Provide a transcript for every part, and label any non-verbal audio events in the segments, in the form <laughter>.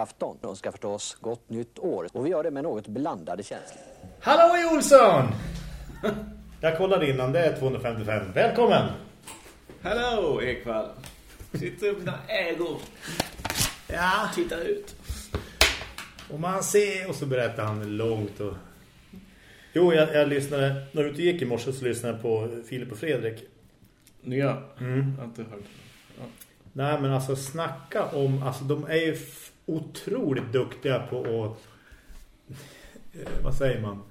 God afton och ska förstås gott nytt år. Och vi gör det med något blandade känslor. Hallå Olsson! <laughs> Jag kollade innan, det är 255. Välkommen! Hallå Ekvall! Sitter upp dina ägor. Ja. Titta ut. Och man ser, och så berättar han långt och... Jo, jag, jag lyssnade, när du inte gick i morse så lyssnade jag på Filip och Fredrik. Nya? Mm. Jag har inte hört. Ja. Nej, men alltså snacka om, alltså de är ju otroligt duktiga på att, eh, vad säger man?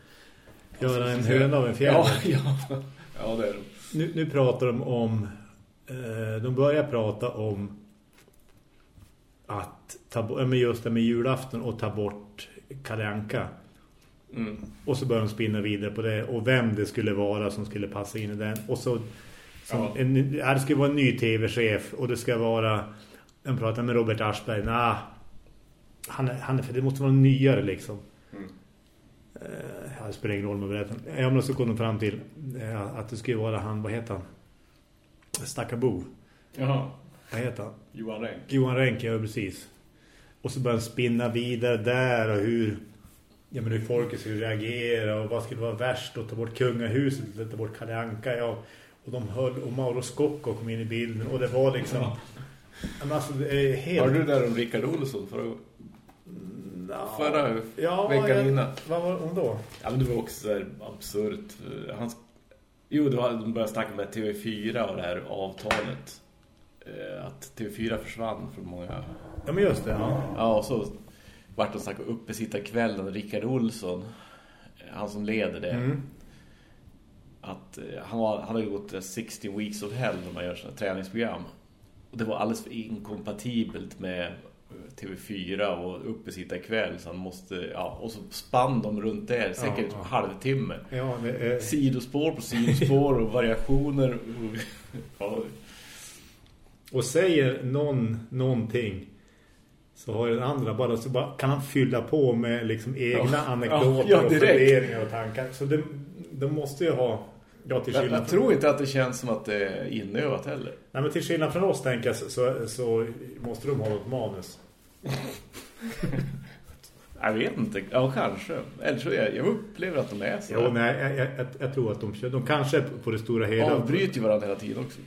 Göra en höna av en fjäder. Ja, <laughs> ja. ja, det är de. Nu, nu pratar de om, eh, de börjar prata om att ta men just det med julafton och ta bort Kalle Anka. Mm. Och så börjar de spinna vidare på det och vem det skulle vara som skulle passa in i den. Och så som Ja. en, det ska vara en ny tv-chef och det ska vara en pratar med Robert Aschberg. Nej, han, han för det måste vara nyare liksom. Mm. Eh, det spelar ingen roll med berättar. Ja, men så kom de fram till eh, att det skulle vara han, vad heter han? Stackabo. Jaha. Vad heter han? Johan Renck. Johan Renck, ja precis. Och så börjar han spinna vidare där och hur ja, men hur folket skulle reagera och vad skulle vara värst att ta bort kungahuset eller ta bort Kalle Anka ja. och de höll och Mauro Scocco kom in i bilden och det var liksom Ja. alltså helt Var du där om Rickard Olsson förra, Ja. förra ja, veckan jag, innan? Vad var hon då? Ja, men det var också så här absurt. Han, jo, det var, de började snacka med TV4 och det här avtalet. Eh, Att TV4 försvann från många... Ja men just det, ja. Ja, och så vart de snacka uppe sitta kvällen Rickard Olsson, eh, han som leder det. Mm. Att eh, han, var, han hade gått eh, 16 weeks of hell när man gör sådana träningsprogram. Och det var alldeles för inkompatibelt med TV4 och uppe sitta kväll så han måste, ja, och så spann de runt där säkert Ja, ja. halvtimme. Ja, det är... Sidospår på sidospår och variationer. Och, <laughs> ja, Och säger någon någonting så har den andra bara så bara, kan han fylla på med liksom egna anekdoter och funderingar och tankar. Så de, de måste ju ha ja, till jag, skillnad jag från, tror inte att det känns som att det är inövat heller. nej, men till skillnad från oss tänker jag så, så, måste de ha något manus. <laughs> Jag vet inte. Ja, kanske. Eller så jag, jag upplever att de är så. Jo, nej, jag, jag, jag, jag tror att de. De kanske på det stora hela avbryter varandra hela tiden också.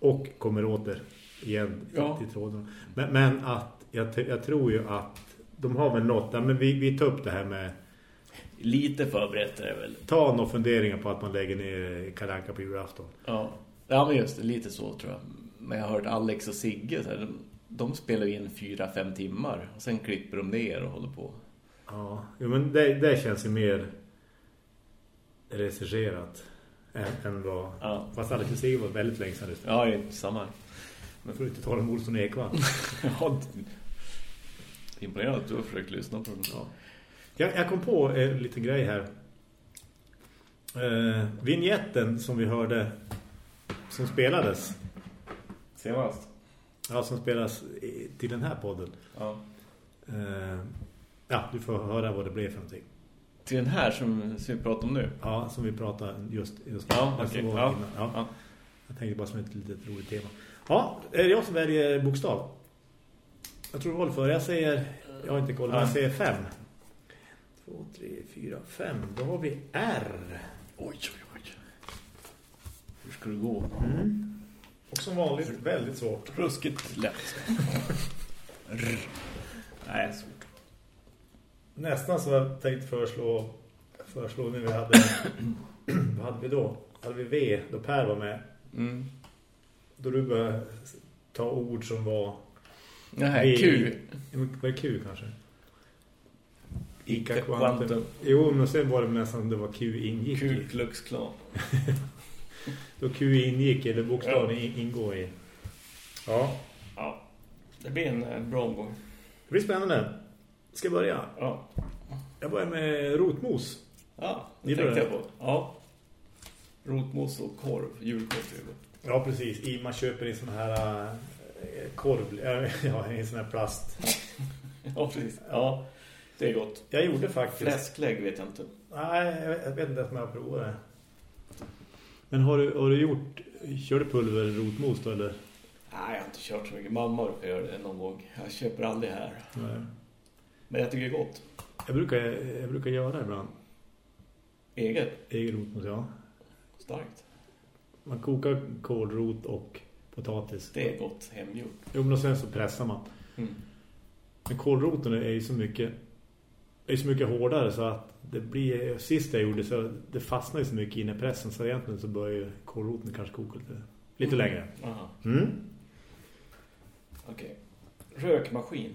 och kommer åter igen Ja. till tråden. Men, men att jag, jag tror ju att de har väl något men vi, vi tar upp det här med Lite förberett är det väl. ta några funderingar på att man lägger ner Kalanka på julafton. Ja. ja, men just det. Lite så tror jag. Men jag har hört Alex och Sigge så här, de, de spelar in fyra, fem timmar. Och sen klipper de ner och håller på. Ja, jo, men det, det känns ju mer regisserat än, än vad... Ja. Fast Alex och Sigge var väldigt länge sedan. Ja, det är samma. Men får du inte tala om Olsson Ekvall. <laughs> Ja, imponerande att du har försökt lyssna på den. Ja. Jag, jag kom på en liten grej här. Eh, vignetten som vi hörde som spelades. Senast. Ja, som spelas i, till den här podden. Ja. Eh, ja, du får höra vad det blev för någonting. Till den här som, som vi pratar om nu. Ja, som vi pratade just, just Ja, som var Ja. Ja. Ja. Jag tänkte bara som ett litet roligt tema. Ja, är det jag som väljer bokstav? Jag tror för. Jag säger, jag har inte koll, men jag säger fem. Två, tre, fyra, fem. Då har vi R. Oj, oj, oj. Hur ska det gå? Och som vanligt väldigt svårt. Ruskigt lätt. Rr. Nej, svårt. Nästan så jag tänkte föreslå, föreslå när vi hade, <clears throat> vad hade vi då? Hade vi V, då Per var med. Mm. Då du började ta ord som var... Nej, Q. Var det Q kanske? Ica Quantum. Quantum. Jo, men sen var det nästan det var Q ingick i. Q Klux Klan. <laughs> Då Q ingick, eller bokstaven in- ingår i. Ja, Ja, det blir en eh, bra omgång. det blir spännande. Ska jag börja? Ja, Jag börjar med rotmos. ja det Gillar tänkte du jag på. Ja. Rotmos och korv, julkorv. det. Ja, precis. I, man köper en sån här äh, korv, äh, <laughs> ja, en sån här plast. <laughs> Ja, precis. Ja, det är gott. Jag gjorde faktiskt... Fläsklägg vet jag inte. Nej, jag vet, inte ens om jag har provat det. Men har du, har du gjort... Kör du pulver rotmos då, eller? Nej, jag har inte kört så mycket. Mamma brukar göra det någon gång. Jag köper aldrig här. Nej. Men jag tycker det är gott. Jag brukar, jag brukar göra det ibland. Eget. Egen rotmos, ja. Starkt. Man kokar kålrot och potatis. Det är gott hemgjort. Jo, men sen så pressar man. Mm. Men kålroten är ju så mycket är så mycket hårdare så att det blir, sist jag gjorde så det fastnar ju så mycket in i pressen så egentligen så börjar ju kålroten kanske koka lite, lite Mm. längre. Aha. Mm. Okej. Rökmaskin.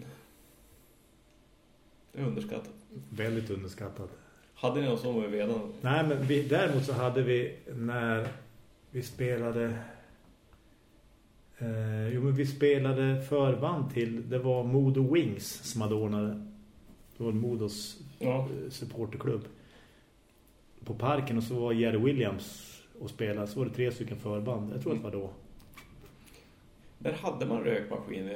Det är underskattat. Väldigt underskattat. Hade ni någon sån med vedan? Nej, men vi, däremot så hade vi när vi spelade eh, jo men vi spelade förband till det var Modo Wings som hade ordnat det var Modos Ja. eh, supporterklubb på parken och så var Jerry Williams och spelade så var det tre stycken förband jag tror att det var då Där hade man rökmaskin.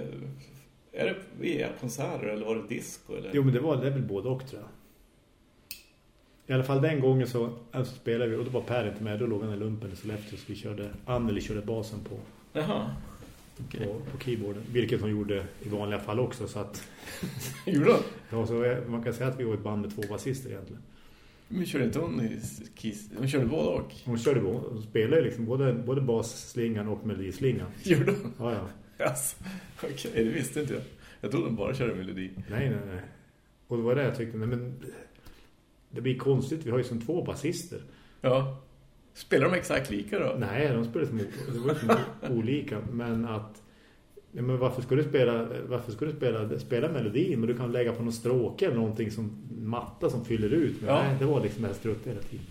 Är det via konserter eller var det disco? Eller? jo men det var det väl både och tror jag i alla fall den gången så alltså, spelade vi och då var Per inte med då låg han i lumpen i Sollefteå så vi körde Anneli körde basen på Jaha. Okej. på, på keyboarden. Vilket hon gjorde i vanliga fall också. Så att, <laughs> Gjorde hon? ja, så man kan säga att vi var ett band med två basister egentligen. Men körde inte hon i Kiss? Hon körde både och. Hon körde bo- hon spelade liksom både, både basslingan och melodislingan. <laughs> Gjorde hon? Ja, ja. Yes. Okej, det visste inte jag. Jag trodde hon bara körde melodi. Nej, nej, nej. Och det var det jag tyckte, nej men det blir konstigt. Vi har ju som två basister. Ja. Spelar de exakt lika då? Nej, de spelar som, det var som olika. Men att Ja, men varför ska du spela varför ska du spela spela melodin men du kan lägga på någon stråke eller någonting som matta som fyller ut men Ja. nej, det var liksom mest strutt hela tiden.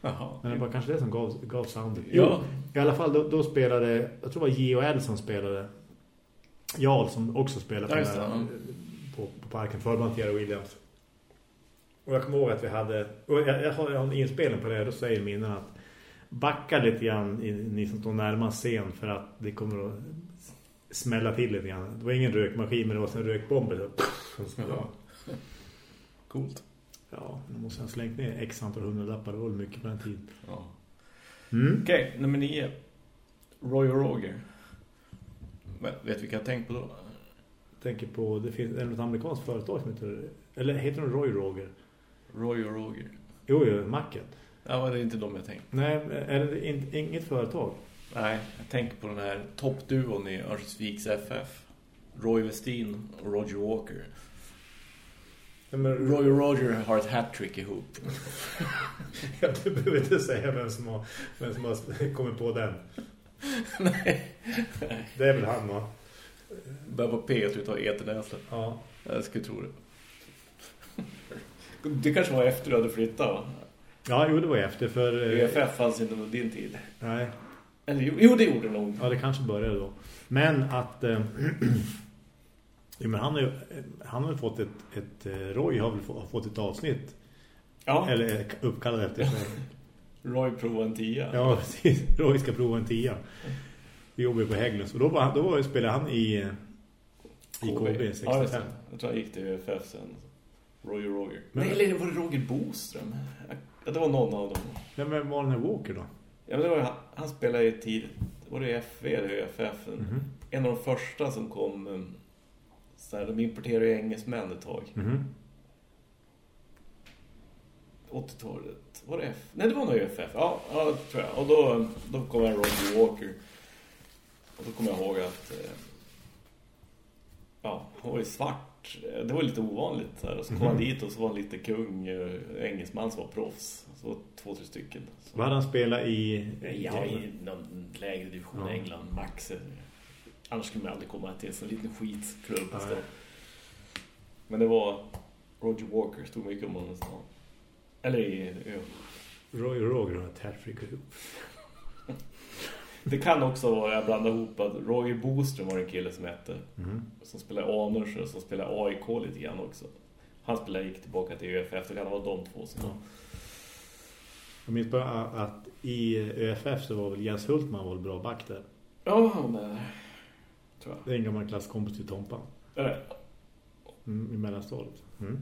Jaha. Men det var kanske det som gav, gav soundet. Ja. I alla fall, då, då spelade, jag tror det var J.O.L. som spelade. Jarl som också spelade Ja, på, den här- ja. på, på parken, förband till Williams. Och jag kommer ihåg att vi hade, och jag, jag har jag en inspelning på det, då säger minnen att backa lite grann i, ni som står närmast scen för att det kommer att smälla till lite grann. Det var ingen rökmaskin men det var en rökbomb. <laughs> Så, Jaha. Coolt. ja, då måste jag slängt ner x antal hundralappar, det var mycket på den tiden. Ja. Mm. Okej, nummer nio. Roy och Roger. Vet du vilka jag tänkt på då? tänker på, det finns ett amerikanskt företag som heter, eller heter de Roy Roger? Roy och Roger. Jo, jo, macken. Ja, det är inte de jag tänkt. Nej, är det in, inget företag? Nej, jag tänker på den här toppduon i Örnsköldsviks FF. Roy Westin och Roger Walker. Men, Roy och Roger har ett hattrick ihop. <laughs> jag behöver inte säga vem som har, vem som har kommit på den. <laughs> Nej. Det är väl han va? Börjar på P och utav eternäslet. Ja. Jag skulle tro det. Det kanske var efter du hade flyttat va? Ja, jo det var efter för... eh, EFF fanns inte under din tid. Nej, Eller jo, det gjorde det nog. ja det kanske började då. Men att... Eh, <clears throat> jo, men han har ju han har fått ett, ett... eh, Roy har väl fått ett avsnitt. Ja, Eller eh, uppkallad efter sig. <laughs> Roy provade en tia. Ja, precis. <laughs> Roy ska prova en tia. Vi jobbar på Hägglunds. Och då, var, då var, spelade han i, eh, i KB Ja, just 65. det. Jag tror han gick till EFF sen. Och Roger. Men- Nej, eller var det Roger Boström? Ja, det var någon av dem. Vem var- var här Walker då? Ja, men det var, ju han, spelade i tid. Var det FV eller EFF? Mhm. En av de första som kom... um, Så här, de importerade ju engelsmän ett tag. Mhm. 80-talet. Var det F? Nej, det var nog FF. Ja, ja det tror jag. Och då, då kom en Roger Walker. Och då kommer jag ihåg att... eh, Ja, han var ju svart. Det var lite ovanligt. Så här. Så kom han Mhm. dit och så var han lite kung. eh, Engelsman som var proffs. Så var två, tre stycken. Så, Vad hade han spelat i? ja, i någon lägre division Ja. i England. Max. Annars skulle man aldrig komma till en sån liten skitklubb. Så. Men det var Roger Walker. Stod mycket om honom. Eller i ö. Roy Roger har ett hattrick ihop. Det kan också vara, jag blandar ihop att Roger Boström var en kille som hette Mhm. som spelade Aners och som spelade AIK lite grann också. Han spelade gick tillbaka till ÖFF, det kan vara de två som var. Jag minns bara att i ÖFF så var väl Jens Hultman var bra back där. Ja, han är tror jag. Det är en gammal klasskompis till Tompa. Är det? Mm, I mellanstadiet. Mm.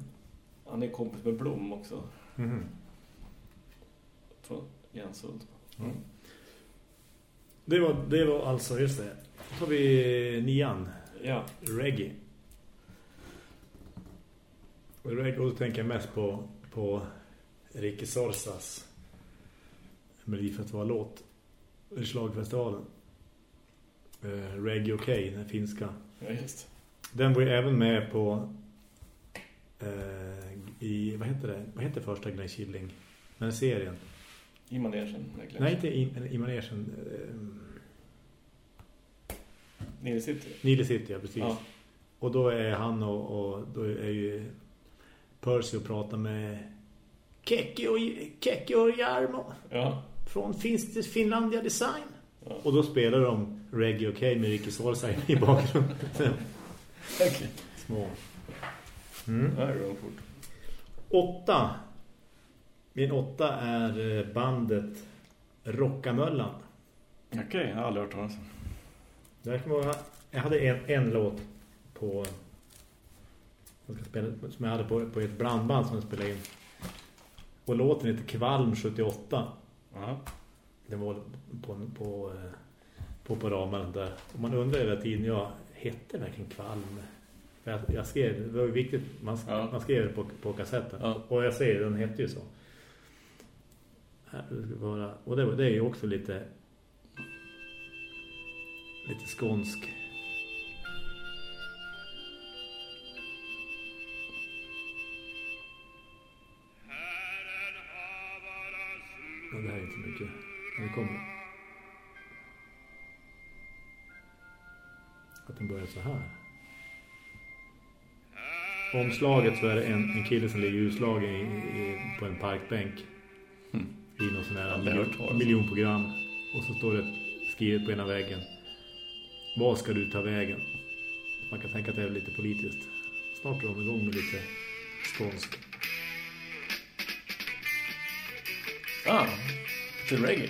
Han är kompis med Blom också. Mhm. Från Jens Hult. Mm. Det, var, det var alltså, just det. Då har vi nian. Ja. Reggae. Och då tänker jag mest på, på Ricky Sorsas Melodifestival-låt slagfestivalen. Uh, Reggae OK, den finska. Ja, just. Den var ju även med på uh, i, vad heter det? Vad heter första Glenn Killing? Den serien. I manegen. Nej, inte i, i manegen. Uh, Nile City. Nile City, ja, precis. Ja. Och då är han och, och då är ju Percy och pratar med Kekki och, Kekki och Jarmo Ja. från Finns Finlandia Design. Ja. Och då spelar de Reggae OK med Ricky Sorsa i bakgrunden. <laughs> Okej. Små. Mm. Det går fort. Åtta. Min åtta är eh, bandet Rockamöllan. Okej, jag har aldrig hört talas om. Jag hade en, en låt på jag som jag hade på, på ett blandband som jag spelade in. Och låten heter Kvalm 78. Ja. Den var på, på, eh, på, på ramen där. Och man undrar hela tiden, ja, hette verkligen Kvalm? För Jag, jag skrev, det var viktigt, man, Ja. man skrev det på, på kassetten. Ja. Och jag säger, den hette ju så. Här, vara, och det, det är ju också lite lite skånsk. Ja, det här är inte så mycket. Nu kommer Att den börjar så här. Omslaget så är det en, en kille som ligger utslagen i, i, på en parkbänk. Mm. I någon sån här miljon, miljonprogram. Och så står det skrivet på ena väggen. Vad ska du ta vägen? Man kan tänka att det är lite politiskt. Snart är de igång med lite skånsk. Ah, till reggae.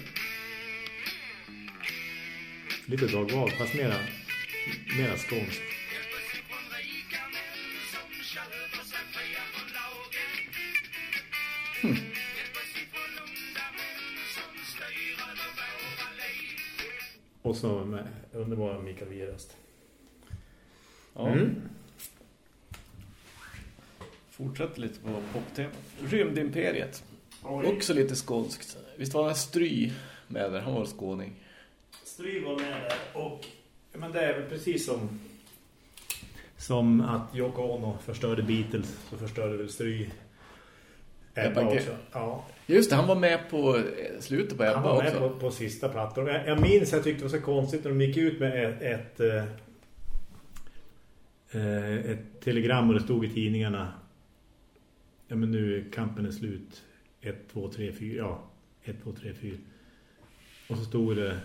Lite dagval, fast mera, mera skånsk. Och så med underbara Mikael Wierast. Ja. Mm. Fortsätter lite på poptema. Rymdimperiet. Också lite skånskt. Visst var det Stry med där? Han var skåning. Stry var med där och men det är väl precis som som att Yoko Ono förstörde Beatles så förstörde väl Stry Ebba också. Ja, Just det, han var med på eh, slutet på han Ebba var med också. på, på sista plattan. Jag, jag minns, jag tyckte det var så konstigt när de gick ut med ett, ett, eh, eh, ett telegram och det stod i tidningarna ja men nu kampen är slut 1, 2, 3, 4 ja 1, 2, 3, 4 och så stod det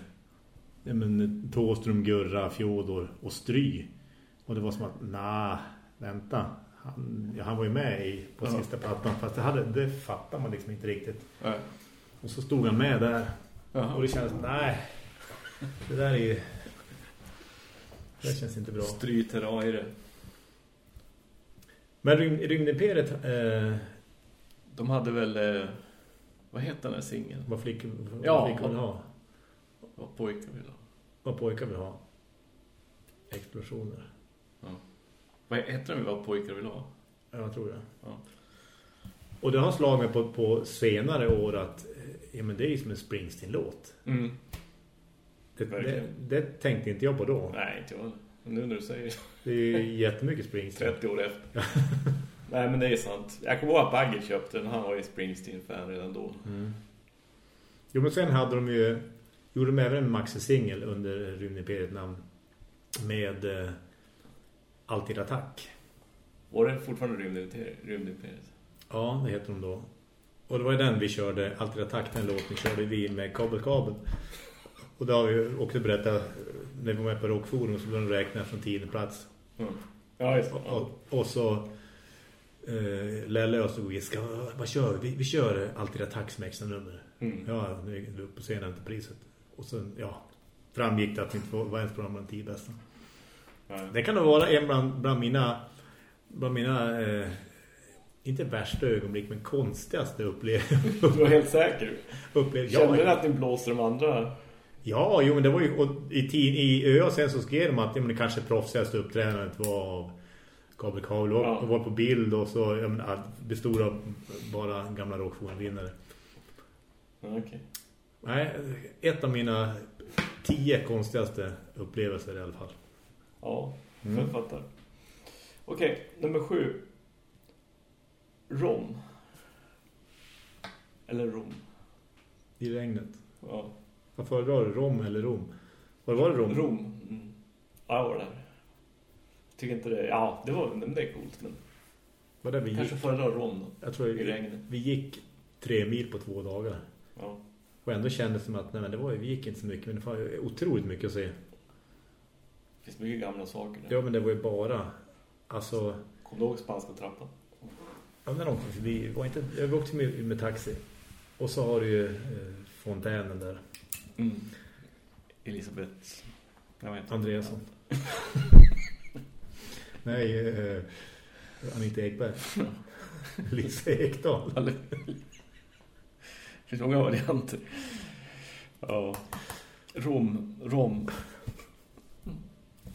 ja men Tåström, Gurra, Fjodor och Stry och det var som att nej, vänta han, ja, han var ju med i, på Ja. sista plattan fast det, hade, det fattar man liksom inte riktigt Ja. och så stod han med där Jaha. och det kändes, nej det där är ju det känns inte bra Stry Terraire. men rym, Rymdimperiet eh, De hade väl... Eh, vad heter den här singeln? vad flickor, vad Ja. flickor vill ha Vad pojkar vill ha. vad pojkar vill ha explosioner Vad heter den? Vad pojkar vill ha? Ja, jag tror det. Ja. Och det har slagit mig på, på senare år att eh, ja, men det är ju som en Springsteen-låt. Mm. Det, det, det tänkte inte jag på då. Nej, inte jag. Nu när du säger Det är ju jättemycket Springsteen. <laughs> 30 år efter. <laughs> Nej, men det är sant. Jag kommer ihåg att Bagge köpte den. Han var ju Springsteen-fan redan då. Mm. Jo, men sen hade de ju gjorde de även en maxi-singel under Rymdimperiet namn med eh, Alltid Attack. Var det fortfarande Rymdimperiet? Ja, det heter de då. Och det var ju den vi körde, Alltid Attack, den låten körde vi med kabel-kabel. Och det har vi också berättat när vi var med på Rockforum så blev de räkna från tionde plats. Mm. Ja, just det. Och, och, och så eh, Lelle och så vi ska, vad kör vi? Vi, kör Alltid Attack som extra nummer. Mm. Ja, nu är vi upp på scenen till priset. Och sen, ja, framgick det att vi inte var var ens på de tio bästa. Ja. Det kan nog vara en bland, bland mina, bland mina eh, inte värsta ögonblick, men konstigaste upplevelser. <laughs> Du var helt säker. Upplev Kände du ja, att ni blåste de andra? ja, jo, men det var ju och i, i Ö och sen så skrev de att ja, men det kanske proffsigaste uppträdandet var av, Gabriel Kabel var, Ja. var på bild och så jag menar, bestod av bara gamla rockjournalvinnare. Ja, Okej. Nej, ett av mina tio konstigaste upplevelser i alla fall. Ja, Mm. jag fattar. Okej, nummer sju. Rom. Eller Rom. I regnet. Ja. Vad föredrar du? Rom eller Rom? Var var det Rom? Rom. Mm. Ja, jag var där. Tycker inte det... Ja, det var det är coolt. Men Var det vi gick? kanske föredrar Rom då. Jag tror I regnet. vi gick tre mil på två dagar. Ja. Och ändå kändes det som att nej, men det var, vi gick inte så mycket. Men det var otroligt mycket att se. Det finns mycket gamla saker där. Ja, men det var ju bara... Alltså... Kommer du ihåg spanska trappan? Ja, när de kom förbi, var inte, jag åkte med, med taxi. Och så har du ju eh, fontänen där. Mm. Elisabeth... Jag vet inte. Andreasson. <laughs> Nej, eh, Anita Ekberg. <laughs> Lisa Ekdahl. Det finns många varianter. Ja. Rom. Rom.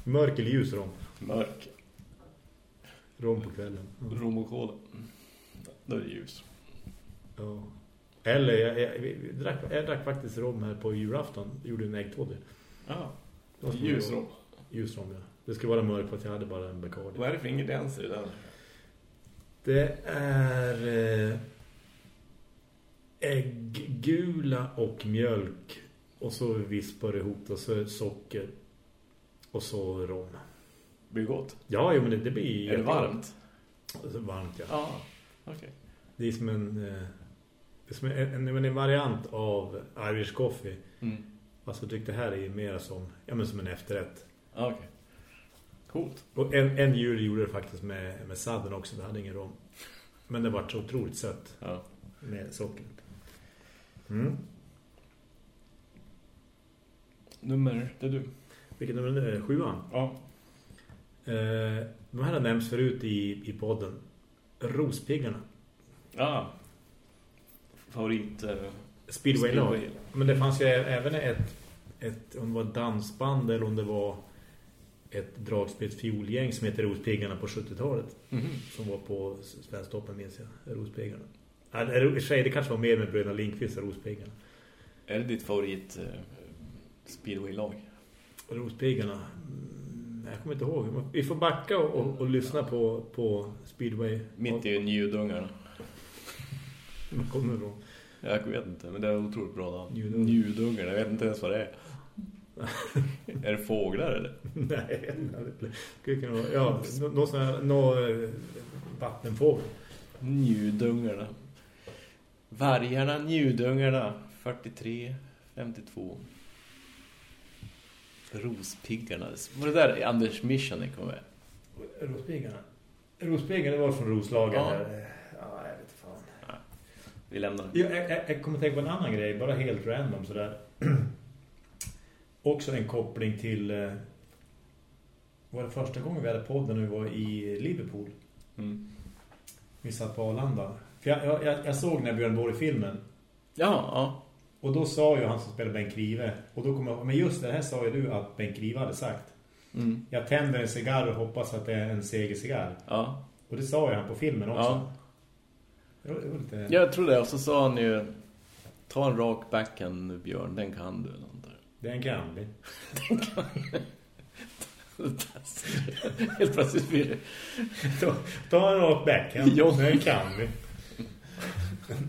Mörk eller ljus rom. Mörk. Rom på kvällen. Mm. Rom och kola. Då är det ljus. Ja. Eller jag, jag, vi drack, jag drack faktiskt rom här på julafton. Gjorde en äggtoddy. Ja. Ljus rom. ja. Det skulle vara mörkt för att jag hade bara en Bacardi. Vad är det för ingredienser i den? Det är eh, ägggula och mjölk. Och så vispar det ihop och så socker. Och så rom. Blir det gott? Ja, jo, men det, det blir Är det varmt? Alltså, varmt, ja. Ja. Okej. Det är som en, eh, det är som en, en, en variant av Irish coffee. Mm. Alltså, jag tyckte det här är mer som, ja, men som en efterrätt. Okej. Coolt. Och en, en jul gjorde det faktiskt med, med sadden också. Det hade ingen rom. Men det var så otroligt sött Ja. med sockret. Mm. Nummer, det är du. Vilket nummer är det? Sjuan? Ja. Eh, de här har nämnts förut i, i podden. Rospiggarna. Ja. Favorit... Eh, Speedway-lag. Speedway. Men det fanns ju även ett, ett, om det var dansband eller om det var ett dragspelsfiolgäng som heter Rospiggarna på 70-talet. mhm. Som var på Svensktoppen minns jag. Rospiggarna. Det, i sig, det kanske var mer med Bröderna Lindqvist och Rospiggarna. Är det ditt favorit eh, speedway-lag? Rospiggarna. Mm, jag kommer inte ihåg. Vi får backa och, och, och lyssna på, på Speedway. Mitt ju Njudungarna. Var kommer ifrån? Jag vet inte, men det är otroligt bra namn. Njudungar. Njudungarna, jag vet inte ens vad det är. är det fåglar eller? <laughs> Nej. Det skulle kunna vara... Ja, nå- någon sån här... Nå, eh, vattenfågel. Njudungarna. Vargarna, njudungarna. 43, 52. Rospiggarna. Var det där Anders Mission kom med? Rospiggarna. Rospiggarna var från Roslagen. Ja. Ja, jag vet inte fan. Vi lämnar. Jag, jag, jag kommer tänka på en annan grej, bara helt random sådär. <clears throat> Också en koppling till... Eh, var det första gången vi hade podden när vi var i Liverpool? Mm. Vi satt på Arlanda. För jag, jag, jag, jag såg när Björn Borg-filmen. Ja, ja. Och då sa ju han som spelade Bengt Rive. Och då kom jag, men just det här sa ju du att Bengt Rive hade sagt. Mm. Jag tänder en cigarr och hoppas att det är en segercigarr. Ja. Och det sa ju han på filmen också. Ja. Det var, det var lite... Jag tror det. Och så sa han ju ta en rak backhand Björn, den kan du. eller något där. Det är en gamling. Helt plötsligt blir det. Ta, ta en rak backhand. Den kan vi.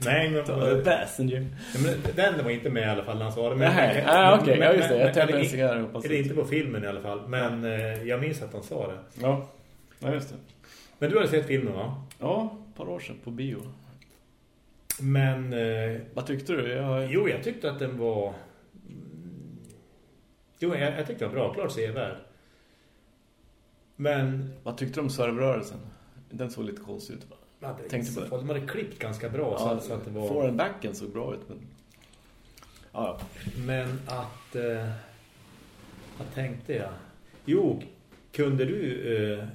Nej, men... Ta en passenger. men den var inte med i alla fall när han sa det. Men, Nej, men- ah, okej. men- Ja, just det. Jag tänder en cigarr hoppas Eller att- inte på filmen i alla fall. Men eh, jag minns att han sa det. Ja. ja, just det. Men du hade sett filmen va? Ja, ett par år sedan på bio. Men... Eh, Vad tyckte du? Jag... jo, jag tyckte att den var... Jo, jag, jag tyckte den var bra. Klart sevärd. Men... Vad tyckte du om servrörelsen? Den såg lite konstig ut va? Ja, tänkte på det. De hade klippt ganska bra. Ja, så att det var... Foreign-backen såg bra ut. Men, ja, men att... Eh, vad tänkte jag? Jo, kunde du eh,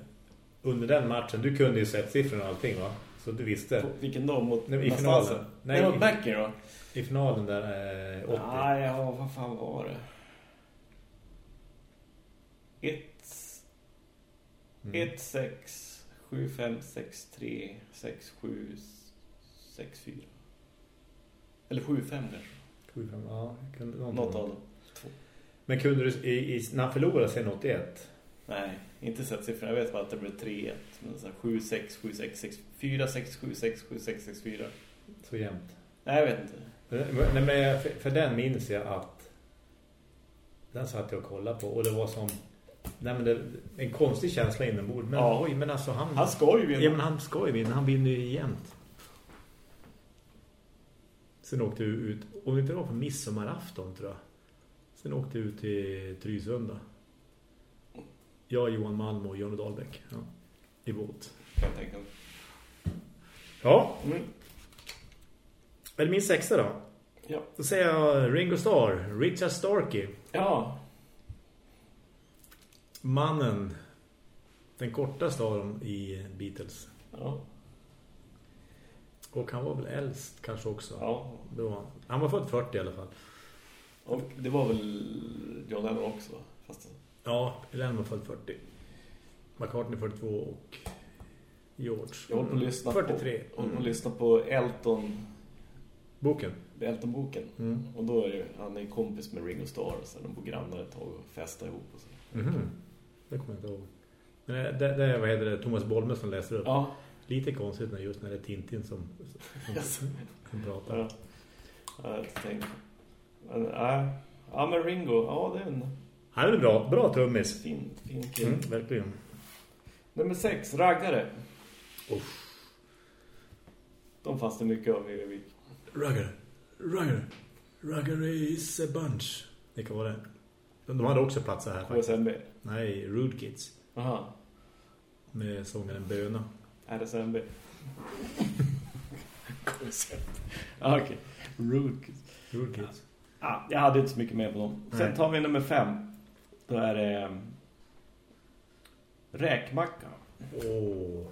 under den matchen, du kunde ju sett siffrorna och allting va? Så du visste. På, vilken dag? Mot Nej, I finalen. Alltså. Nej, mot Backer då? I finalen där, eh, 80. Nej, ja, vad fan var det? Mm. 1... 1-6... 7, 5, 6, 3, 6, 7, 6, 4. Eller 7, 5 kanske. 7, 5, ja. Kunde, Något av dem. Två. Men kunde du i, i, när han förlorade sen 81? Nej, inte sett siffrorna. Jag vet bara att det blev 3-1. Men så här 7, 6, 7, 6, 6, 4, 6, 7, 6, 7, 6, 6, 4. Så jämnt. Nej, jag vet inte. Nej, men för, för den minns jag att den satt jag och kollade på och det var som nej, men det, en konstig känsla inombords. Men Ja. oj, men alltså han... Han ska ju vinna. Ja, men han ska ju vinna. Han vinner ju jämt. Sen åkte vi ut, och inte det var på midsommarafton tror jag. Sen åkte vi ut till Trysunda. Jag, Johan Malm och Johnny Dahlbäck. Ja, I båt. Kan tänka mig. Ja, Mm. är det min sexa då? Ja. Då säger jag Ringo Starr, Richard Starkey. Ja. Mannen, den kortaste av dem i Beatles. Ja. Och han var väl äldst kanske också. Ja. Det var han. han var född 40 i alla fall. Och det var väl John Lennon också. Fast Ja, Lennon var född 40. McCartney 42 och George. jag håller på att lyssna 43. på, jag håller på att lyssna på Elton, Boken. Elton-boken. Mm. Och då är han är kompis med Ringo Starr. Så de bor grannar ett tag och festar ihop. Och så. Mhm. Det kommer jag inte ihåg. Men det, det, det vad heter det, Thomas Bolme som läser upp. Ja. Lite konstigt när just när det är Tintin som, som, Yes. som pratar. Ja. Ja. Men, äh, ja, men Ringo, ja det är en Han är bra, bra trummis. fin, fin kille. Mm, verkligen. Nummer sex, raggare. Uff. De fanns det mycket av i Övik. Rugger, Rugger, Rugger is a bunch. Vilka var det? De, de hade också platser här faktiskt. Nej, Rude Kids. Aha, Med sångaren Böna. RSMB. ja, <laughs> okej. Rude Kids. Rude Kids. Ja, jag hade inte så mycket mer på dem. Sen Nej. tar vi nummer fem. Då är det... um, Räkmacka. Åh.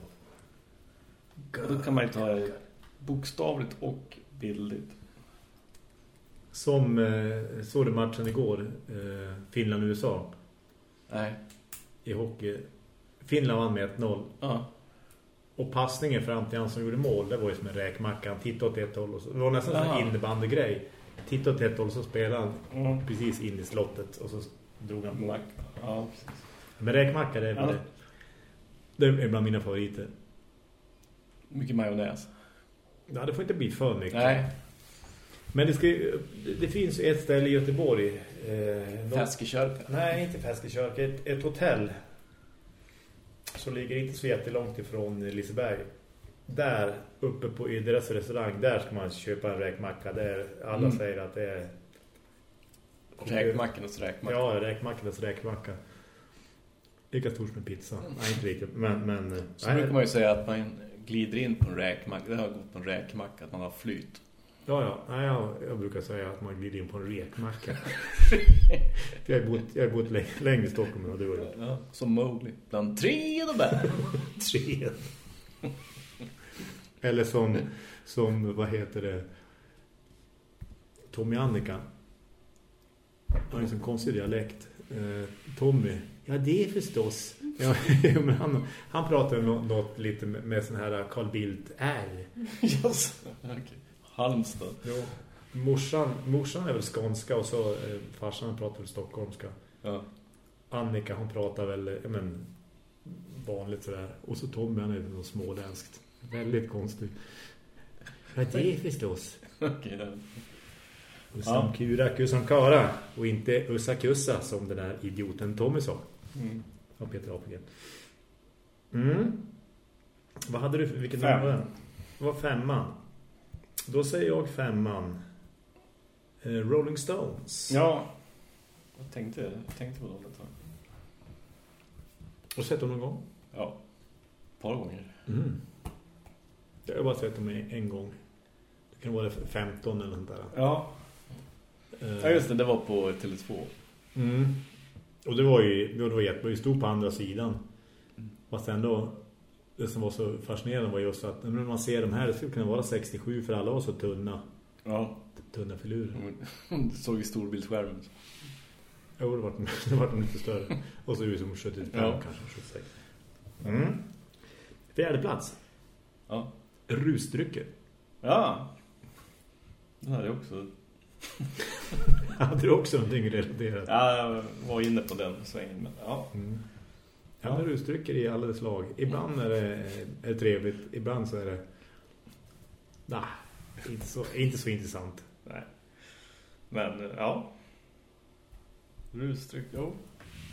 Och då kan man ju ta bokstavligt och bildligt. Som eh, såg du matchen igår. Eh, Finland-USA. Nej. I hockey. Finland vann med 1-0. Ja. Och passningen fram till han som gjorde mål, det var ju som en räkmacka. Han tittade åt ett håll. Och så, det var nästan Jaha. en innebandygrej. Tittade åt ett håll så spelade han Mm. precis in i slottet. Och så drog han på. Mack. Ja, precis. Men räkmacka, det är, Ja. det är bland mina favoriter. Mycket majonnäs. Ja, det får inte bli för mycket. Nej. Men det, ska, det finns ett ställe i Göteborg. Eh, Fäskekörka. Nej, inte Fäskekörk. Ett, ett hotell som ligger inte så jättelångt ifrån Liseberg. Där, uppe på i deras restaurang, där ska man köpa en räkmacka. Där alla Mm. säger att det är... Räkmackornas räkmacka. Ja, räkmackornas räkmacka. Lika stort som en pizza. Nej, inte riktigt. Men, men Så nej, brukar man ju säga att man glider in på en räkmacka. Det har gått på en räkmacka, att man har flyt. Ja, ja. Nej, jag, jag brukar säga att man glider in på en rekmacka. <laughs> jag har bott, jag har bott längre, längre i Stockholm än vad du har gjort. Ja, som Mowgli. Bland tre och <laughs> bär. Tre. Eller som, som, vad heter det? Tommy Annika. Han har ju sån konstig dialekt. Eh, Tommy. Ja, det är förstås. Ja, <laughs> men han, han pratar något, något lite med, med sån här Carl Bildt R. yes. okay. Halmstad. Jo. Morsan, morsan är väl skånska och så eh, farsan pratar väl stockholmska. Ja. Annika hon pratar väl eh, men, vanligt sådär. Och så Tommy han är något småländskt. Väldigt konstigt. Ja, det är förstås. Okej, då. Ussam kura, kusam kara. Och inte ussa kussa som den där idioten Tommy sa. Mm. Av Peter Apelgren. Mm. Vad hade du för, vilken Fem. nummer var det? Det var femman. Då säger jag femman. Eh, Rolling Stones. Ja. Jag tänkte, jag tänkte på dem ett tag. Har du sett dem någon gång? Ja. Ett par gånger. Mm. Jag har bara sett dem en gång. Det kan vara 15 eller sånt där. Ja. Eh, Ja, just det. Det var på Tele2. Mm. Och det var ju det var jättebra. Vi stod på andra sidan. Fast ändå det som var så fascinerande var just att när man ser de här, det skulle kunna vara 67 för alla var så tunna. Ja. Tunna filurer. <laughs> Du såg i storbildsskärmen. Jo, det var, <laughs> det var lite större. Och så är det som 75 Ja. kanske 76. Mm. Fjärde plats. Ja. Rusdrycker. Ja. Den hade jag också. <laughs> Hade du också någonting relaterat? Ja, jag var inne på den svängen. Men ja. Mm. Ja, men rusdrycker i alla slag. Ibland är det, är det trevligt, ibland så är det nah, inte, så, inte så intressant. Nej. Men eh, ja. Rusdryck, jo.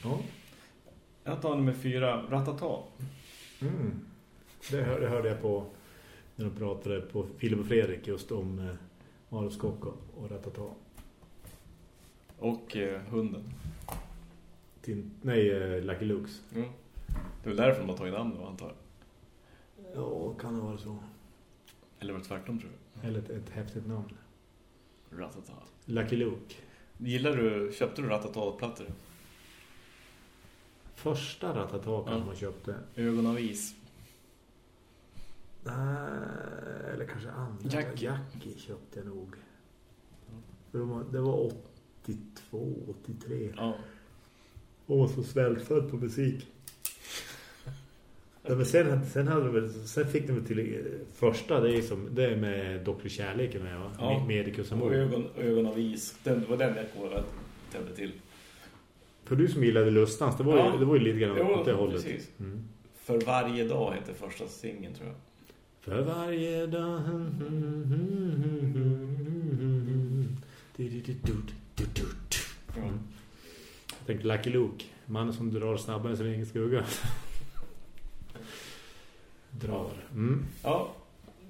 Ja. Jag tar nummer fyra, Ratata. Mm. Det hörde, hörde jag på när de pratade på Filip och Fredrik just om eh, Mario Scocco och Ratata. Och eh, hunden. Till, nej, eh, Lucky Lux. Mm. Det är väl därför de har tagit namn då, antar jag. Ja, kan det vara så. Eller var det tvärtom, tror jag. Eller ett, ett häftigt namn. Ratata. Lucky Luke. Gillar du, köpte du Ratata-plattor? Första Ratata Ja. man köpte. Ögon av is. Nej, eller kanske andra. Jackie. Jackie köpte jag nog. För det var 82, 83. Ja. Hon var så svältfödd på musik. Ja, men sen, sen, hade de sen fick de till eh, första, det är, som, det är med Dr. Kärleken med, va? Ja. Med Och Amor. ögon, ögon av is. Den, det var den jag att tände till. För du som gillade Lustans, det var, Ja. ju, det var ju lite grann Jo, åt det hållet. Mm. För varje dag heter första singeln, tror jag. För varje dag Ja. Tänkte Lucky Luke Mannen som drar snabbare än sin egen skugga Drar mm. ja.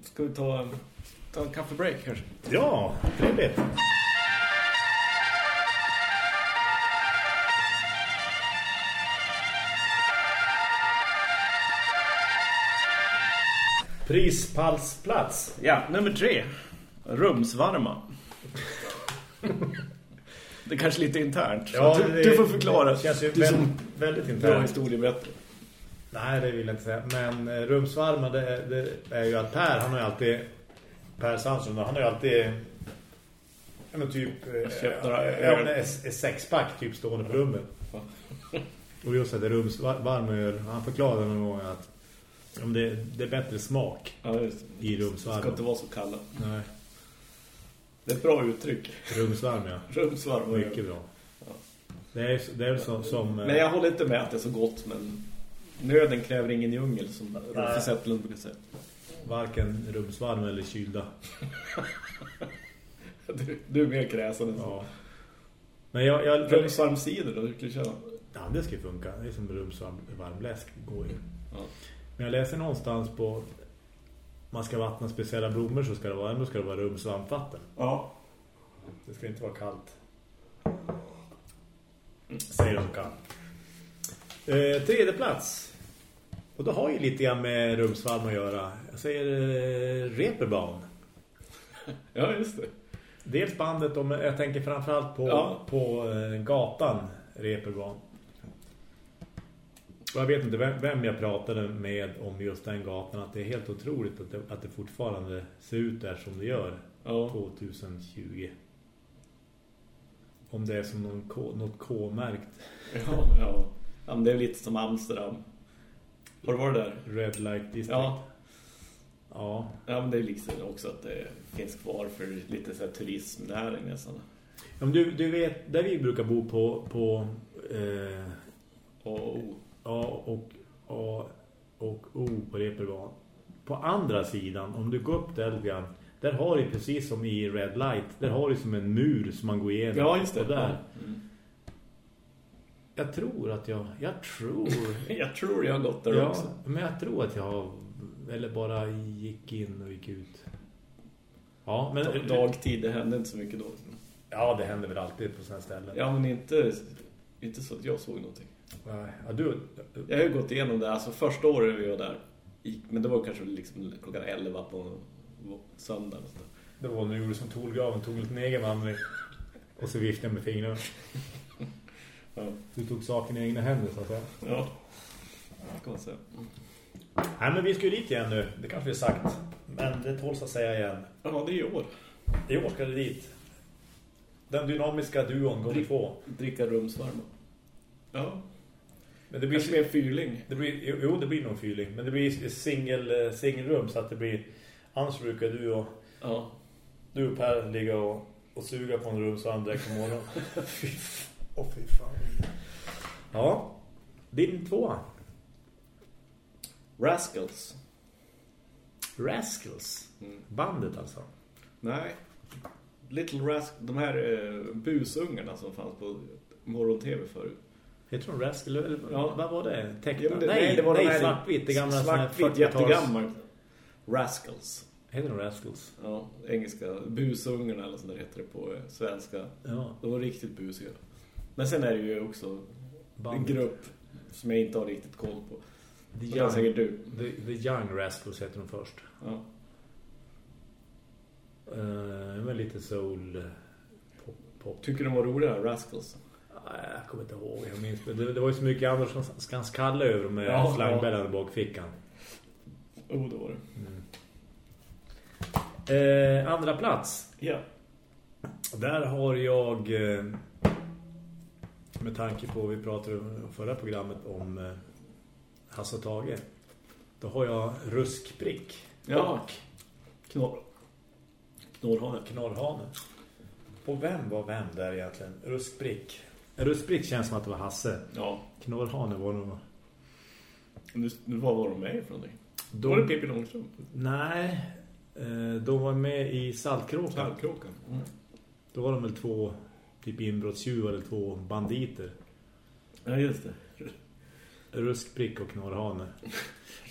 Ska vi ta ta en kaffebreak kanske? Ja, trevligt Prispallsplats Ja, nummer tre. Rumsvarma. <laughs> det är kanske lite internt. så du, det- du får förklara. det känns ju du väldigt, som väldigt bra internt historieberättare. Nej, det vill jag inte säga. Men eh, rumsvarma, det, det är ju att Per, han har ju alltid... Per Sandström, han har ju alltid... Ja, men typ... eh, ja, ett sexpack typ stående på rummet. Ja. Och just att det rumsvarma. Han förklarade någon gång att om det, det är bättre smak Ja, det. i Det rumsvarma. ska inte vara så kalla. Nej, Det är ett bra uttryck. rumsvarm ja. Rumsvarma. Mycket bra. Det är, det är som... som eh, Men jag håller inte med att det är så gott, men nöden kräver ingen djungel, som Rolf Zetterlund brukar säga. Varken rumsvarm eller kylda. <laughs> Du, du är mer kräsen än så. Ja. Men jag... jag Rumsvarm cider då, du köra? Ja, det ska funka. Det är som rumsvarm varmläsk går ju. Ja. Men jag läser någonstans på man ska vattna speciella blommor så ska det vara ändå ska det vara rumsvarmt vatten. ja. Det ska inte vara kallt. Säger de kan. Eh, tredje plats. Och då har ju lite grann med rumsvarm att göra. Jag säger eh, Reeperbahn. <laughs> Ja, just det. Dels bandet, och jag tänker framförallt på, Ja. på eh, gatan Reeperbahn. Och jag vet inte vem, vem jag pratade med om just den gatan. Att det är helt otroligt att det, att det fortfarande ser ut där som det gör Ja. 2020. Om det är som någon K, något K-märkt Ja, ja. ja men det är lite som Amsterdam. Har du varit där? Red Light District. Ja. Ja. Ja, men det är liksom också att det finns kvar för lite så här turism där nästan. Ja, men du, du vet, där vi brukar bo på, på eh, Och, A och A och O på Reeperbahn. På andra sidan, om du går upp där lite grann, där har du precis som i Red Light, där har du som en mur som man går igenom. ja, just det. Och där. Mm. Jag tror att jag, jag tror, <laughs> Jag tror jag har gått där ja, också. men jag tror att jag, eller bara gick in och gick ut. Ja, men Dagtid, det hände inte så mycket då. Ja, det händer väl alltid på sådana ställen. Ja, men inte, inte så att jag såg någonting. Ja, du, Jag har ju gått igenom det, alltså första året vi var där, gick, men det var kanske liksom klockan 11 på söndag. Och sådär. det var när du gjorde som Tolgraven, tog en liten egen vandring och så viftade med fingrarna. Ja, Du tog saken i egna händer så att säga. ja. kan man säga. Nej, men vi ska ju dit igen nu. Det kanske vi har sagt. Men det tåls att säga igen. Ja, det är i år. I år ska det dit. Den dynamiska duon gånger Drick- två. Dricka rumsvarma. Ja. Men det blir Kanske mer fyrling. Det blir, jo, det blir någon fyrling. Men det blir singel, eh, singelrum så att det blir... Annars brukar du och, Ja. du och Per ligga och, och suga på en rum så andra på morgonen. fy, åh, fy fan. Ja. Din tvåa. Rascals. Rascals. Mm. Bandet alltså. Nej. Little Rascals. De här eh, busungarna som fanns på morgon-tv förut. Heter de Rascal? Eller, Ja. Vad var det? Tecknat? Ja, men det- nej, nej, det var nej, här- svartvitt. Det gamla Svartvitt, 40-tals- jättegammalt. Rascals. Heter de Rascals? Ja, engelska. Busungarna eller sånt där heter det på eh, svenska. Ja. De var riktigt busiga. Men sen är det ju också en Bandet. grupp som jag inte har riktigt koll på. The är säkert du. The, the Young Rascals heter de först. Ja. Uh, med lite soul... eh, Pop, pop. Tycker de var roliga, Rascals? Jag kommer inte ihåg. Jag minns, det, det var ju så mycket Anders som ska skalla över med Ja, slangbällan i bakfickan. Oh, det var det. Eh, andra plats. Ja. Där har jag... Eh, med tanke på vi pratade om förra programmet om eh, Hasse och Tage. Då har jag ruskprick. Ja. Knorr. Knorrhane. Knorrhanen. Och vem var vem där egentligen? Ruskprick. Ruskprick känns som att det var Hasse. Ja. Knorrhane var nog... Nu, nu var var de med ifrån dig? De- Var det Pippi Långstrump? Nej, eh, de var med i Saltkråkan. Saltkråkan. Mm. Då var de väl två typ inbrottstjuvar eller två banditer. Ja, just det. Ruskprick och Knorrhane.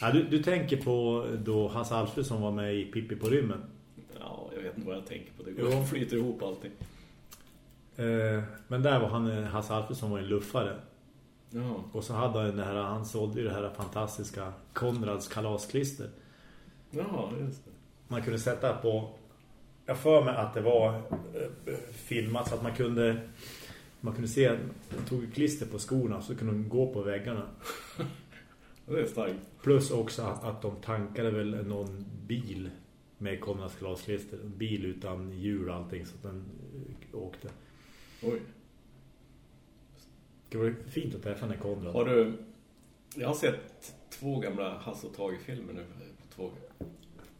Ja, du, du tänker på då Hasse Alfredsson var med i Pippi på rymmen. Ja, jag vet inte vad jag tänker på. Det Jo. går flyter ihop allting. Eh, men där var han, eh, Hasse Alfredsson var en luffare. Ja. Och så hade han den här, han sålde ju det här fantastiska Konrads kalasklister. Ja, just det. Man kunde sätta på, jag för mig att det var eh, filmat så att man kunde man kunde se, de tog klister på skorna så kunde de gå på väggarna. <laughs> Det är starkt. Plus också att, att de tankade väl någon bil med Konrads glasklister. En bil utan hjul och allting så att den åkte. Oj. Det var fint att träffa den här Konrad. Har du... Jag har sett två gamla Hasse och Tage-filmer nu. Två.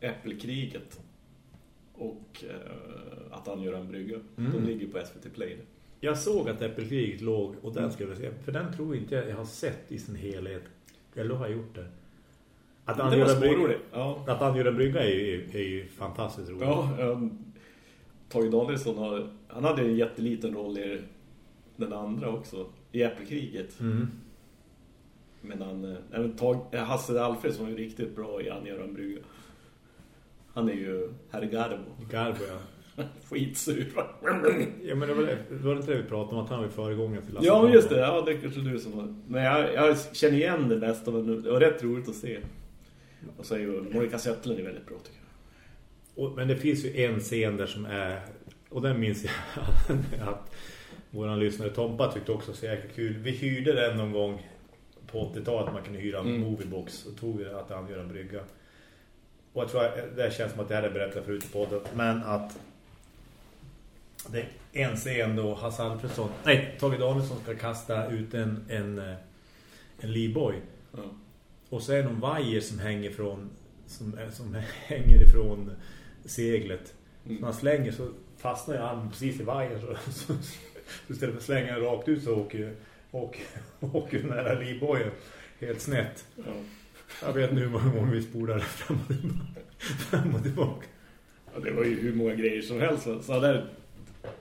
Äppelkriget och eh, att han gör en brygga. Mm. De ligger på SVT Play. nu. Jag såg att Äppelkriget låg och den skulle jag se. För den tror inte jag har sett i sin helhet. Eller har jag gjort det? Att gör en brygga. Ja. att han gör en brygga är ju, är ju fantastiskt roligt. Ja, um, Tage Danielsson har... Han hade en jätteliten roll i den andra också. I Äppelkriget. Mm. Men han... eh, men Tag, eh, Hasse Alfredsson var ju riktigt bra i Han gör en brygga. Han är ju herr Garbo. Garbo, ja. <laughs> Skitsur. ja men det var, det var inte det vi pratade om att han var föregångaren till Lasse Ja, men just det. Ja, det är kanske du som var... Men jag, jag känner igen det mesta, men det var rätt roligt att se. Och så är ju Monica är väldigt bra, tycker jag. Och, men det finns ju en scen där som är... Och den minns jag <laughs> att våran lyssnare Tompa tyckte också så jäkla kul. Vi hyrde den någon gång på 80-talet. Man kunde hyra en Mm. moviebox och tog att han gör en brygga. Och jag tror att det känns som att det här är berättat förut i podden. Men att det är en scen då Hasse Alfredsson, nej, Tage Danielsson ska kasta ut en, en, eh, en livboj. Ja. Och så är det någon vajer som hänger från som, som <laughs> hänger ifrån seglet. Mm. Så han slänger så fastnar armen precis i vajern så, <laughs> så, så istället för att slänga den rakt ut så åker åker, <laughs> åker den här livbojen helt snett. Ja. Jag vet nu hur många gånger vi spolar fram och tillbaka. <laughs> Fram och tillbaka. Ja, det var ju hur många grejer som helst. Så där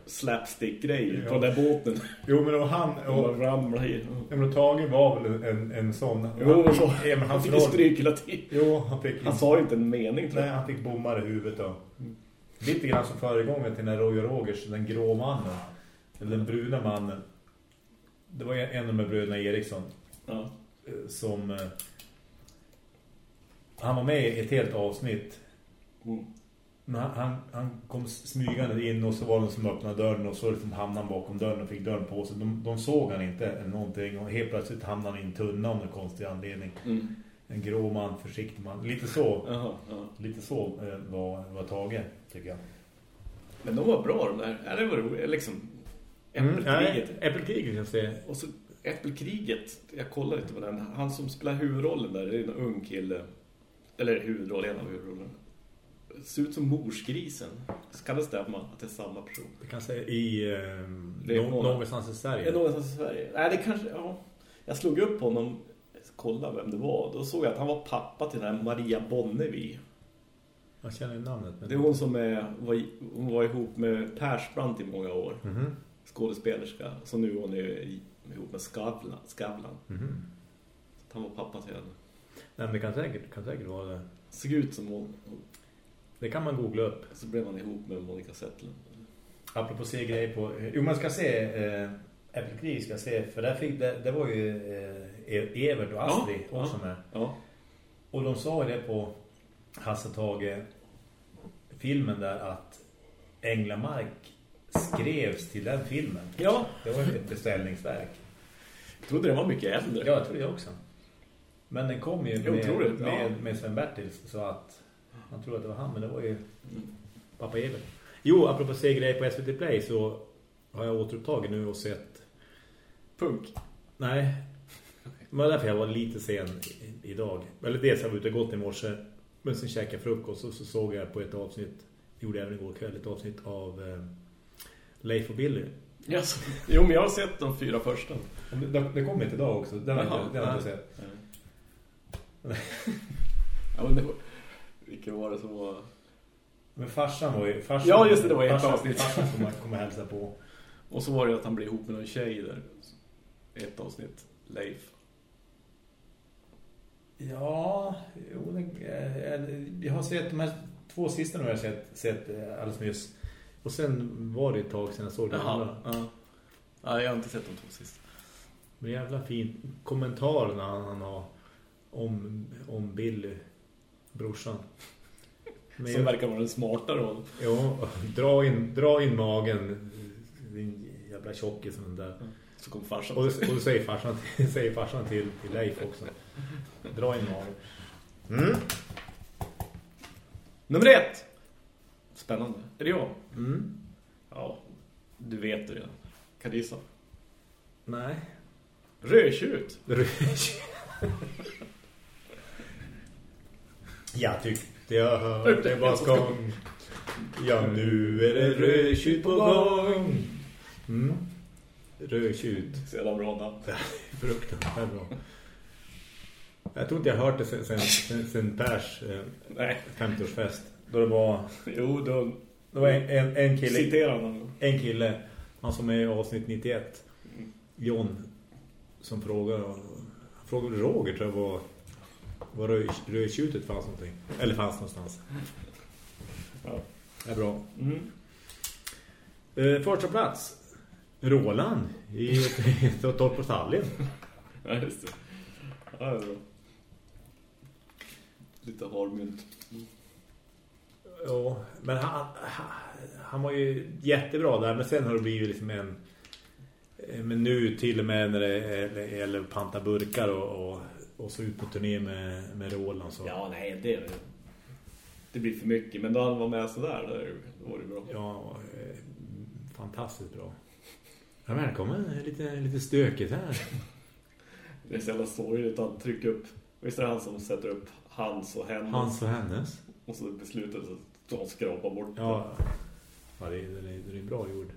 slapstick-grejer Ja. på den där båten. Jo men och han <laughs> Och och, man ramlade i. ja, men Tage var väl en, en sån. Jo, han, så, ja, men han fick stryk hela tiden. Jo, han fick Han sa ju inte en mening, tror Nej, jag. han fick bommar i huvudet då. Lite grann som föregången till Roy och Rogers, den grå mannen. Eller den bruna mannen. Det var en av de bröderna Eriksson Ja. eh, som... eh, Han var med i ett helt avsnitt. Mm. Men han, han, han kom smygande in och så var det som öppnade dörren och så liksom hamnade han bakom dörren och fick dörren på sig. De, de såg han inte eller någonting och helt plötsligt hamnade han i en tunna av någon konstig anledning. Mm. En grå man, försiktig man. Lite så. Jaha, ja. Lite så eh, var, var Tage, tycker jag. Men de var bra, de där. Ja, det var roligt. Liksom, Mm, Äppelkriget. nej, Äppelkriget känns det. Och så Äppelkriget, jag kollade lite på den. Han som spelar huvudrollen där, det är en ung kille. Eller huvudroll, en av huvudrollerna. Ser ut som morsgrisen. Ska det stämma att det är samma person? Det kan säga i eh, Det är nå- många. någonstans i Sverige. Det någonstans i Sverige? Nej, det kanske... Ja. Jag slog upp honom, kollade vem det var. Då såg jag att han var pappa till den här Maria Bonnevi. Jag känner ju namnet. Men... Det är hon som är, var, hon var ihop med Persbrandt i många år. Mhm, Skådespelerska. Så nu är hon ihop med Skavlan. Skavlan. mhm. Så han var pappa till henne. Nej, men det kan säkert, kan säkert vara det. Såg ut som hon. Det kan man googla upp. Så blev han ihop med Monica Zetterlund. Apropå se grejer på... Jo, man ska se eh, Äppelkrig ska se. För där fick, det, det var ju eh, Evert och Astrid Ja, också ja. med. Ja. Och de sa det på Hasse Tage filmen där att Änglamark skrevs till den filmen. Ja. Det var ett beställningsverk. Jag trodde det var mycket äldre. Ja, jag tror det också. Men den kom ju med, ja. med, med Sven Bertils så att man tror att det var han, men det var ju pappa Evert. Jo, apropå se grejer på SVT Play så har jag återupptagit nu och sett Punk. Nej. Det var därför jag var lite sen idag. Eller dels jag var ute och gått i morse. Men sen käkade jag frukost och så såg jag på ett avsnitt. Gjorde jag även igår kväll ett avsnitt av eh, Leif och Billy. Yes. Jo, men jag har sett de fyra första. Det, det, kom inte idag också. Den har jag- inte sett. Ja, men det var... Vilken var det som var... Men farsan var ju... Farsan, Ja, just det, det var ett farsan, avsnitt. Farsan kommer kom hälsa på. Och så var det att han blev ihop med någon tjej där. Ett avsnitt. Leif. Ja, jo, det, eh, jag har sett de här två sista nu har jag sett, sett eh, alldeles nyss. Och sen var det ett tag sedan jag såg det andra. Ja. ja, jag har inte sett de två sista. Men jävla fin kommentar när han, han har om, om Billy, brorsan. Men Som verkar vara den smarta då. ja, dra in, dra in magen, din jävla tjockis och den där. Så kom farsan. Och, och säger farsan, <laughs> säger farsan till, till Leif också. Dra in magen. Mm. Nummer ett. Spännande. Är det jag? Mm. Ja, du vet det redan. Kan du gissa? Nej. Rödtjut. <laughs> Jag tyckte jag hörde bakom Ja, nu är det rödtjut på gång. Mm. Rödtjut. Så jävla bra namn. Fruktansvärt bra. Jag tror inte jag hört det sen, sen, sen, sen Pers eh, Nej. 50-årsfest Då det var Jo, då Det var en, en, en kille citerar honom. En kille Han som är i avsnitt 91 John Som frågar Han frågade Roger tror jag var Var röd, rödtjutet fanns någonting Eller fanns någonstans Ja. Det är bra Mm. eh, Första plats Roland I <laughs> torp på Tallinn Ja, just det. Ja, det är bra. Lite harmynt. Ja, men han, han, var ju jättebra där Men sen har det blivit liksom en eh, Men nu till och med när det gäller panta burkar och, och, och så ut på turné med, med Roland så. Ja, nej, det det blir för mycket. Men då han var med sådär, där, då var det bra. Ja, eh, fantastiskt bra. Ja, välkommen, lite, lite stökigt här. <laughs> Det är så jävla sorgligt att han trycker upp. Visst är det han som sätter upp hans och hennes. Hans och hennes. Och så beslutar så att de skrapar bort Ja, ja det, är, det, är, det är bra gjord.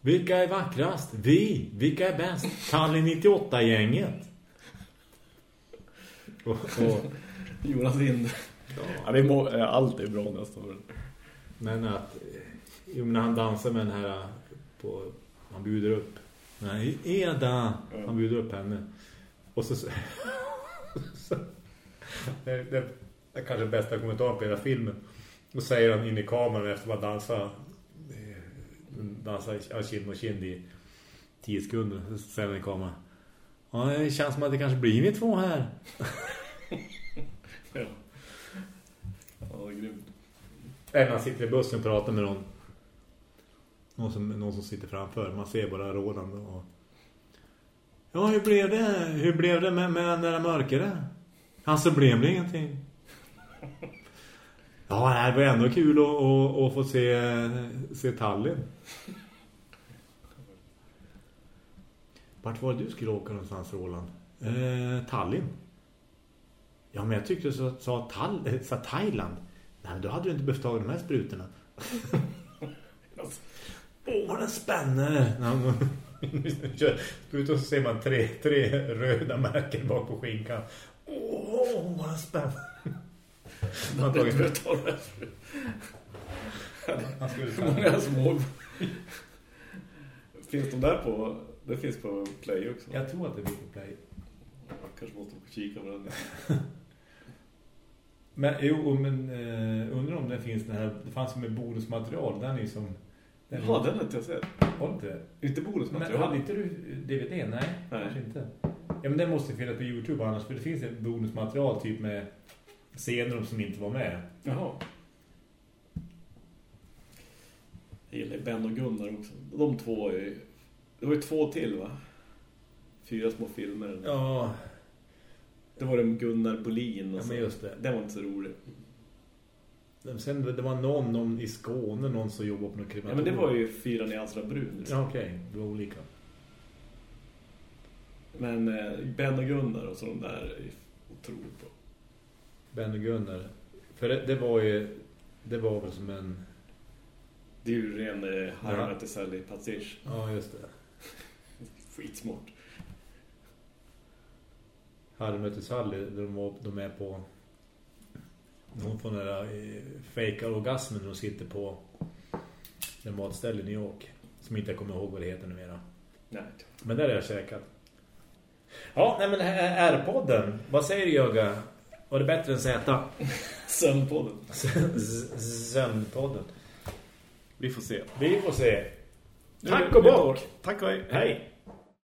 Vilka är vackrast? Vi! Vilka är bäst? Tallinn 98-gänget. Och, <laughs> och, Jonas Lind. ja. Ja, det är eh, allt är bra nästan. Men att eh, jo, när han dansar med den här eh, på, han bjuder upp. Nej, Eda han bjuder upp henne. Och så, så, <laughs> det, det är kanske bästa kommentaren på hela filmen. Då säger han in i kameran efter att dansa eh, dansa av kind och kind i 10 sekunder. Så säger han i kameran Ja, det känns som att det kanske blir ni två här <laughs> <laughs> Ja. Ja, grymt. Eller man sitter i bussen och pratar med någon någon som, någon som sitter framför. Man ser bara Roland och... Ja, hur blev det? Hur blev det med, med den där mörkare? Han så blev det ingenting. Ja, det var ändå kul att, att, att få se, se Tallinn. Vart var det du skulle åka någonstans, Roland? Eh, Tallinn. Ja, men jag tyckte så sa, Tall, äh, sa Thailand. Nej, men då hade du inte behövt ta de här sprutorna. <laughs> Åh, vad den spänner! Sprutor <laughs> så ser man tre, tre röda märken bak på skinkan. Åh, vad den spänner! <laughs> Man för att ta det. Han skulle många små... finns de där på... Det finns på Play också. Jag tror att det blir på play. Jag kanske måste kika på den. Men jo, men eh, undrar om det finns den här... Det fanns ju med bonusmaterial. Den är ju som... Den Ja, den har inte jag sett. Har inte? Inte Men bonusmaterial. hade inte du DVD? Nej, Nej. kanske inte. Ja, men den måste finnas på Youtube annars. För det finns ett bonusmaterial typ med scener som inte var med. Jaha. Jag gillar Ben och Gunnar också. De två är ju... Det var ju två till va? Fyra små filmer. Ja, Det var det med Gunnar Bolin och ja så. men just det. Den var inte så rolig. Sen det var någon, någon i Skåne, någon som jobbade på någon Ja, krematorium. men det var ju Fyra nyanser av brun. Liksom. Ja, okej. Det var olika. Men eh, Ben och Gunnar och så de där är otroligt bra. Ben och Gunnar. För det, det var ju... Det var väl som en... Det är ju ren eh, Harry Ja. Sally. Ja, just det. <laughs> Skitsmart. Harry mötte Sally. De, de är på... Hon får den där eh, fake orgasmen när de sitter på en matställe i New York. Som inte jag kommer ihåg vad det heter numera. Nej. Men där är jag käkat. Ja, nej men R-podden. Vad säger du, Jöga? Var det bättre än Z? <laughs> Sömnpodden. <laughs> Sömnpodden. Vi får se. Vi får se. Tack och bock! Tack och hej. Hej!